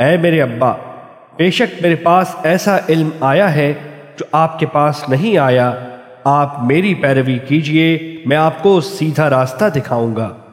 ऐ मेरे अब्बा, बेशक मेरे पास ऐसा इल्म आया है जो आपके पास नहीं आया। आप मेरी पैरवी कीजिए, मैं आपको सीधा रास्ता दिखाऊँगा।